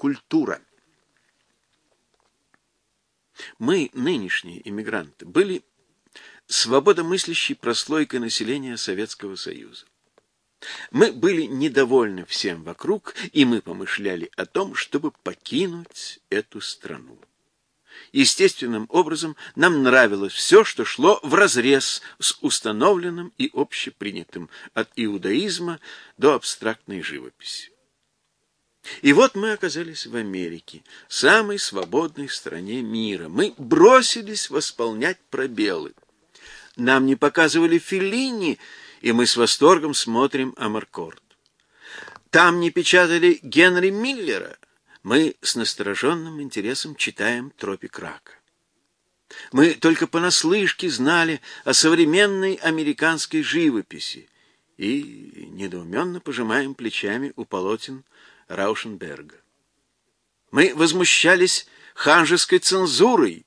культура. Мы, нынешние иммигранты, были свободомыслящей прослойкой населения Советского Союза. Мы были недовольны всем вокруг, и мы помышляли о том, чтобы покинуть эту страну. Естественным образом нам нравилось все, что шло вразрез с установленным и общепринятым от иудаизма до абстрактной живописи. И вот мы оказались в Америке, самой свободной стране мира. Мы бросились восполнять пробелы. Нам не показывали Феллини, и мы с восторгом смотрим Амаркорд. Там не печатали Генри Миллера, мы с настороженным интересом читаем «Тропик рака». Мы только понаслышке знали о современной американской живописи и недоуменно пожимаем плечами у полотен Раушенберга. Мы возмущались ханжеской цензурой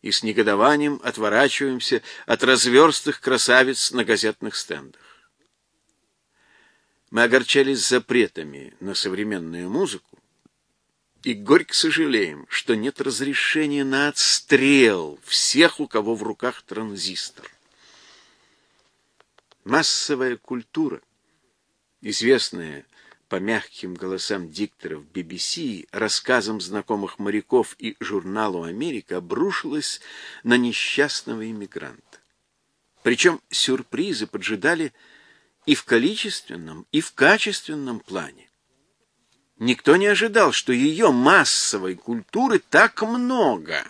и с негодованием отворачиваемся от разверстых красавиц на газетных стендах. Мы огорчались запретами на современную музыку и горько сожалеем, что нет разрешения на отстрел всех, у кого в руках транзистор. Массовая культура, известная по мягким голосам дикторов BBC, рассказам знакомых моряков и журналу «Америка» обрушилась на несчастного иммигранта. Причем сюрпризы поджидали и в количественном, и в качественном плане. Никто не ожидал, что ее массовой культуры так много,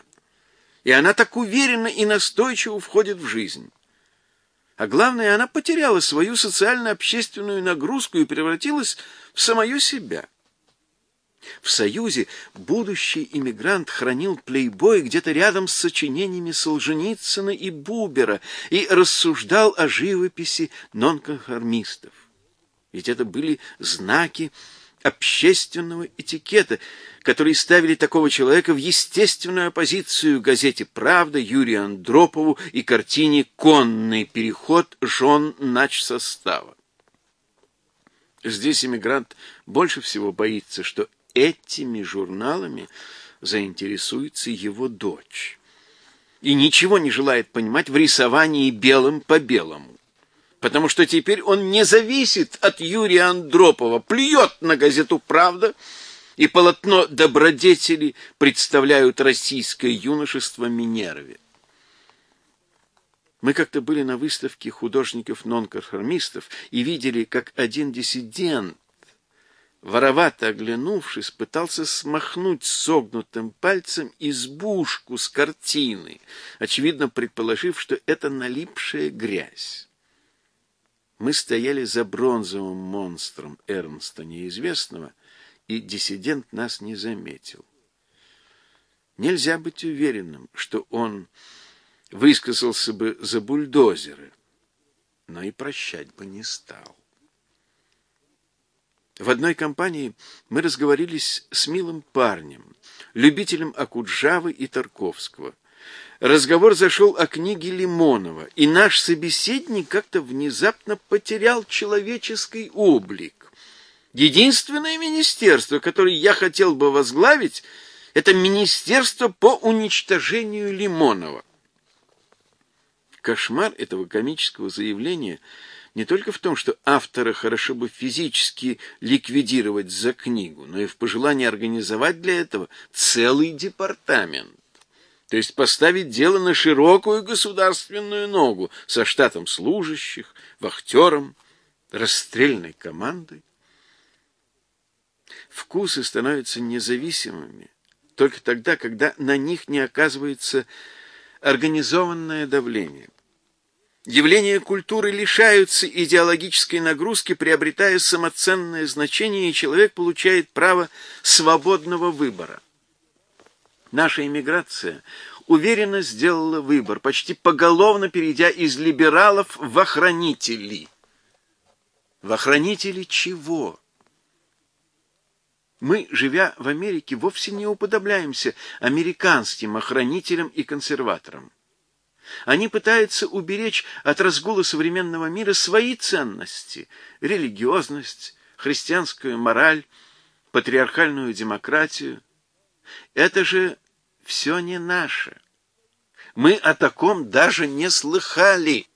и она так уверенно и настойчиво входит в жизнь. А главное, она потеряла свою социально-общественную нагрузку и превратилась в самую себя. В Союзе будущий иммигрант хранил плейбой где-то рядом с сочинениями Солженицына и Бубера и рассуждал о живописи нонконформистов. Ведь это были знаки общественного этикета, которые ставили такого человека в естественную оппозицию газете «Правда», Юрию Андропову и картине «Конный переход жен начсостава». Здесь иммигрант больше всего боится, что этими журналами заинтересуется его дочь. И ничего не желает понимать в рисовании белым по белому потому что теперь он не зависит от Юрия Андропова, плюет на газету «Правда», и полотно добродетели представляют российское юношество Минерве. Мы как-то были на выставке художников-нонконформистов и видели, как один диссидент, воровато оглянувшись, пытался смахнуть согнутым пальцем избушку с картины, очевидно предположив, что это налипшая грязь. Мы стояли за бронзовым монстром Эрнста Неизвестного, и диссидент нас не заметил. Нельзя быть уверенным, что он высказался бы за бульдозеры, но и прощать бы не стал. В одной компании мы разговорились с милым парнем, любителем Акуджавы и Тарковского – разговор зашел о книге Лимонова, и наш собеседник как-то внезапно потерял человеческий облик. Единственное министерство, которое я хотел бы возглавить, это министерство по уничтожению Лимонова. Кошмар этого комического заявления не только в том, что автора хорошо бы физически ликвидировать за книгу, но и в пожелании организовать для этого целый департамент то есть поставить дело на широкую государственную ногу со штатом служащих, вахтером, расстрельной командой. Вкусы становятся независимыми только тогда, когда на них не оказывается организованное давление. Явления культуры лишаются идеологической нагрузки, приобретая самоценное значение, и человек получает право свободного выбора. Наша иммиграция уверенно сделала выбор, почти поголовно перейдя из либералов в охранителей. В охранители чего? Мы, живя в Америке, вовсе не уподобляемся американским охранителям и консерваторам. Они пытаются уберечь от разгула современного мира свои ценности – религиозность, христианскую мораль, патриархальную демократию. Это же все не наше. Мы о таком даже не слыхали.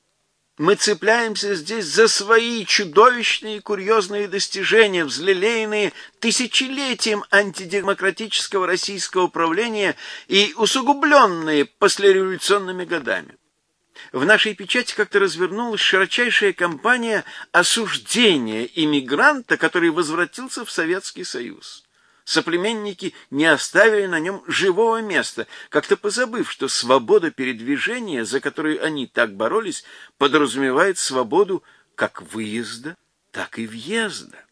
Мы цепляемся здесь за свои чудовищные и курьезные достижения, взлелеянные тысячелетием антидемократического российского правления и усугубленные послереволюционными годами. В нашей печати как-то развернулась широчайшая кампания осуждения иммигранта, который возвратился в Советский Союз соплеменники не оставили на нем живого места, как-то позабыв, что свобода передвижения, за которую они так боролись, подразумевает свободу как выезда, так и въезда.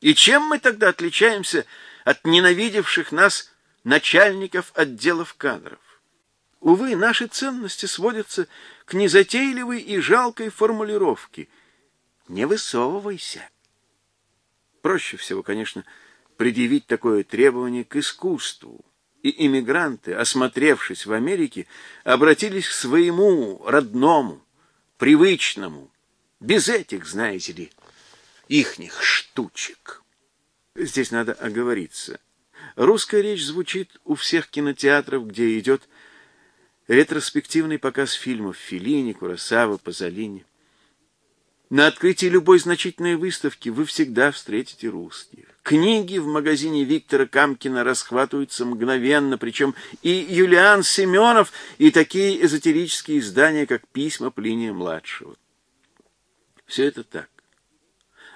И чем мы тогда отличаемся от ненавидевших нас начальников отделов кадров? Увы, наши ценности сводятся к незатейливой и жалкой формулировке «не высовывайся». Проще всего, конечно, предъявить такое требование к искусству. И иммигранты, осмотревшись в Америке, обратились к своему родному, привычному, без этих, знаете ли, ихних штучек. Здесь надо оговориться. Русская речь звучит у всех кинотеатров, где идет ретроспективный показ фильмов Феллини, Куросавы, Пазолини. На открытии любой значительной выставки вы всегда встретите русских. Книги в магазине Виктора Камкина расхватываются мгновенно, причем и Юлиан Семенов, и такие эзотерические издания, как «Письма Плиния-младшего». Все это так.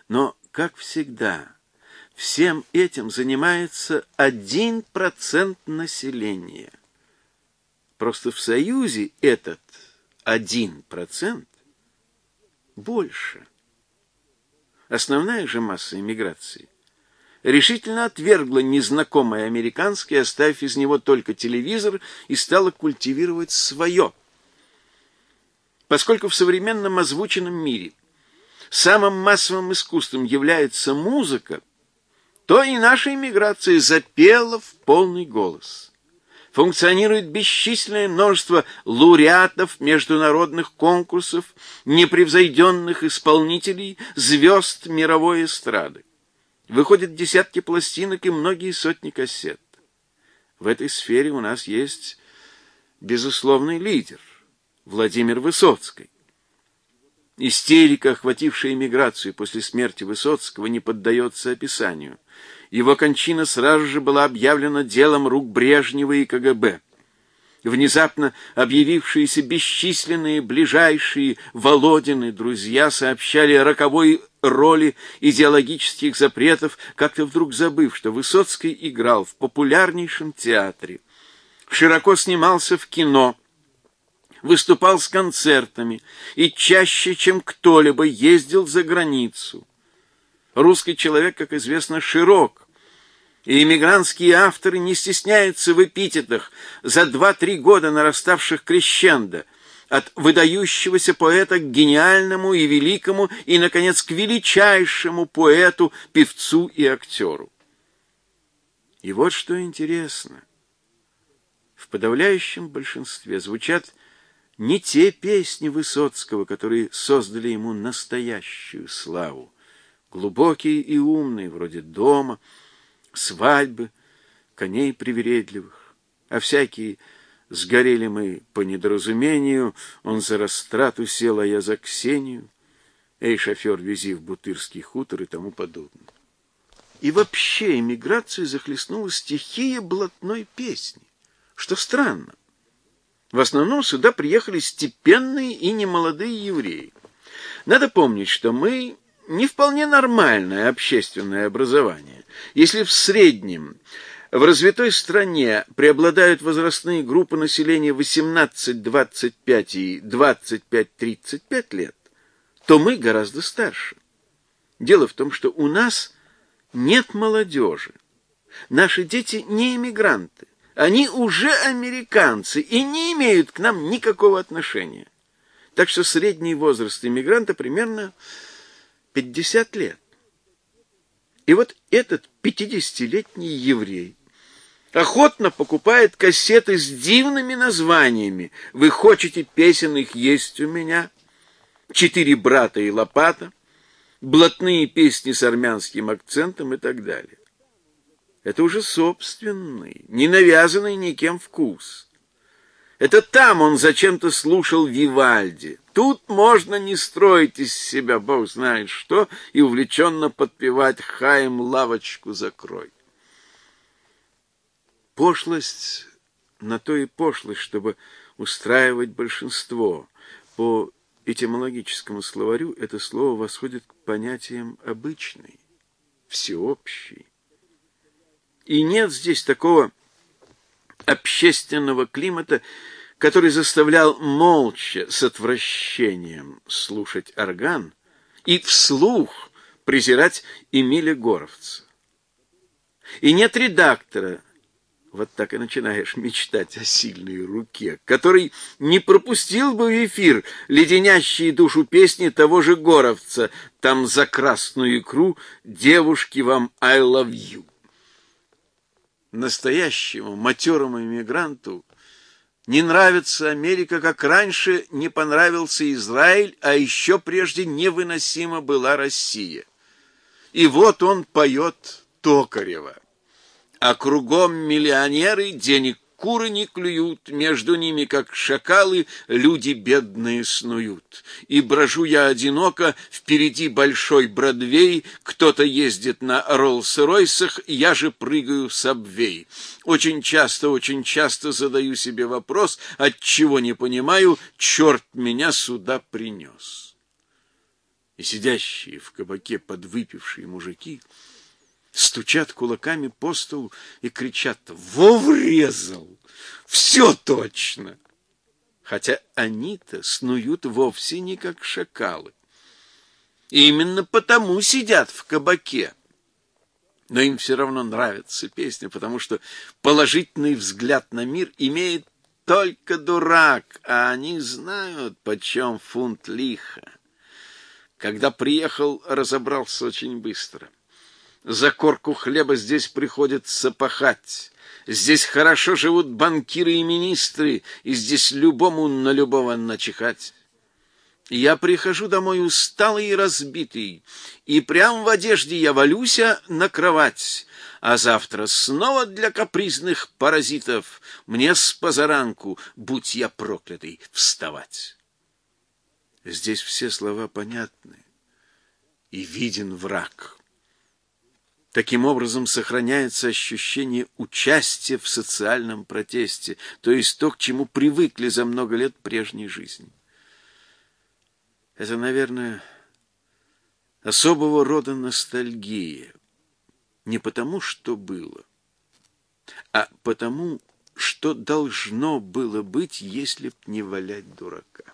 Но, как всегда, всем этим занимается один процент населения. Просто в Союзе этот один процент больше. Основная же масса иммиграции решительно отвергла незнакомое американское, оставив из него только телевизор, и стала культивировать свое. Поскольку в современном озвученном мире самым массовым искусством является музыка, то и наша иммиграция запела в полный голос функционирует бесчисленное множество лауреатов международных конкурсов, непревзойденных исполнителей, звезд мировой эстрады. Выходят десятки пластинок и многие сотни кассет. В этой сфере у нас есть безусловный лидер Владимир Высоцкий. Истерика, охватившая эмиграцию после смерти Высоцкого, не поддается описанию – его кончина сразу же была объявлена делом рук Брежнева и КГБ. Внезапно объявившиеся бесчисленные ближайшие Володины друзья сообщали о роковой роли идеологических запретов, как-то вдруг забыв, что Высоцкий играл в популярнейшем театре, широко снимался в кино, выступал с концертами и чаще, чем кто-либо, ездил за границу. Русский человек, как известно, широк, и иммигрантские авторы не стесняются в эпитетах за два-три года нараставших крещендо, от выдающегося поэта к гениальному и великому, и, наконец, к величайшему поэту, певцу и актеру. И вот что интересно. В подавляющем большинстве звучат не те песни Высоцкого, которые создали ему настоящую славу, глубокие и умные, вроде дома, свадьбы, коней привередливых, а всякие сгорели мы по недоразумению, он за растрату сел, а я за Ксению, эй, шофер, вези в Бутырский хутор и тому подобное. И вообще эмиграцию захлестнула стихия блатной песни, что странно. В основном сюда приехали степенные и немолодые евреи. Надо помнить, что мы не вполне нормальное общественное образование. Если в среднем в развитой стране преобладают возрастные группы населения 18-25 и 25-35 лет, то мы гораздо старше. Дело в том, что у нас нет молодежи. Наши дети не иммигранты. Они уже американцы и не имеют к нам никакого отношения. Так что средний возраст иммигранта примерно 50 лет. И вот этот пятидесятилетний еврей охотно покупает кассеты с дивными названиями. Вы хотите песен, их есть у меня. Четыре брата и лопата, блатные песни с армянским акцентом и так далее. Это уже собственный, не навязанный никем вкус. Это там он зачем-то слушал Вивальди. Тут можно не строить из себя, бог знает что, и увлеченно подпевать «Хаем лавочку закрой». Пошлость на то и пошлость, чтобы устраивать большинство. По этимологическому словарю это слово восходит к понятиям обычный, всеобщий. И нет здесь такого общественного климата, который заставлял молча, с отвращением слушать орган и вслух презирать Эмиля Горовца. И нет редактора, вот так и начинаешь мечтать о сильной руке, который не пропустил бы в эфир леденящие душу песни того же Горовца, там за красную икру «Девушки вам I love you». Настоящему матерому иммигранту не нравится Америка, как раньше не понравился Израиль, а еще прежде невыносима была Россия. И вот он поет Токарева а кругом миллионеры, денег куры не клюют, между ними, как шакалы, люди бедные снуют. И брожу я одиноко, впереди большой Бродвей, кто-то ездит на Роллс-Ройсах, я же прыгаю с обвей. Очень часто, очень часто задаю себе вопрос, от чего не понимаю, черт меня сюда принес. И сидящие в кабаке подвыпившие мужики — стучат кулаками по столу и кричат «Во врезал! Все точно!» Хотя они-то снуют вовсе не как шакалы. И именно потому сидят в кабаке. Но им все равно нравится песня, потому что положительный взгляд на мир имеет только дурак, а они знают, почем фунт лиха. Когда приехал, разобрался очень быстро — за корку хлеба здесь приходится пахать. Здесь хорошо живут банкиры и министры, и здесь любому на любого начихать. Я прихожу домой усталый и разбитый, и прям в одежде я валюся на кровать, а завтра снова для капризных паразитов мне с позаранку, будь я проклятый, вставать. Здесь все слова понятны, и виден враг. Таким образом сохраняется ощущение участия в социальном протесте, то есть то, к чему привыкли за много лет прежней жизни. Это, наверное, особого рода ностальгия. Не потому, что было, а потому, что должно было быть, если б не валять дурака.